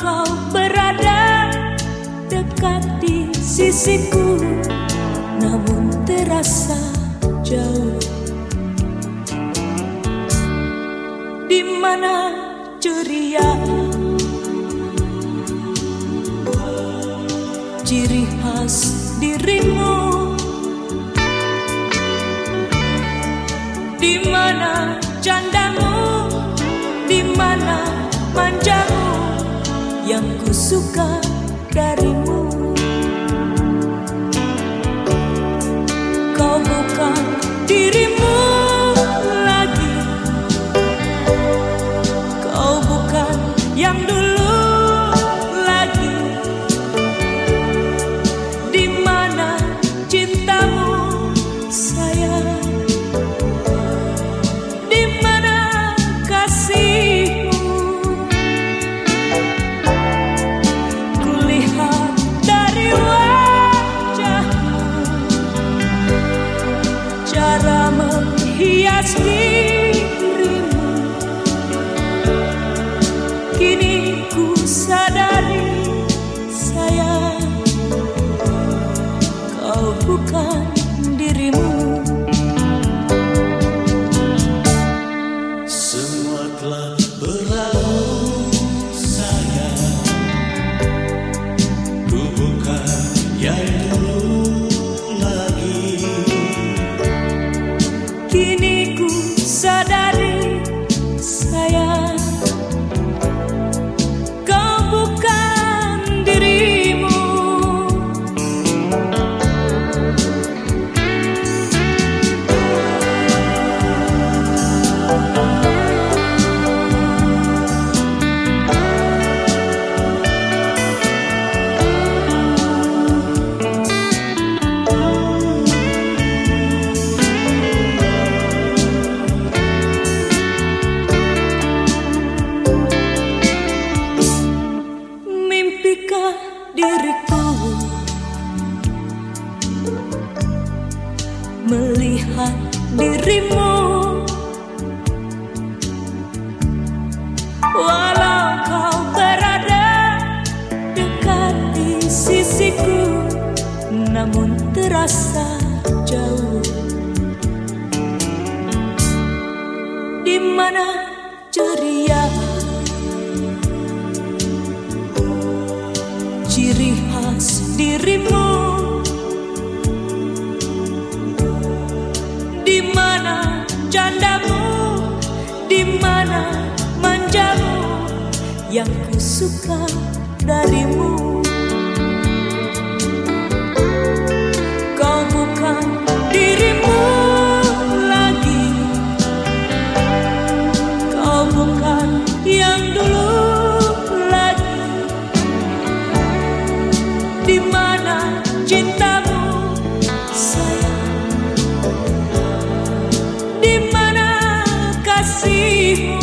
kau berada dekat di sisiku Namun terasa jauh. Di mana ceria? Ciri khas dirimu. Di mana canda ku suka dirimu. Kini ku sadari sayang kau bukan diriku. Melihat dirimu. Walau kau berada dekat di sisiku Namun terasa jauh. Di mana ceria dirimu. Di mana candamu di mana manjamu? Yang ku suka darimu You.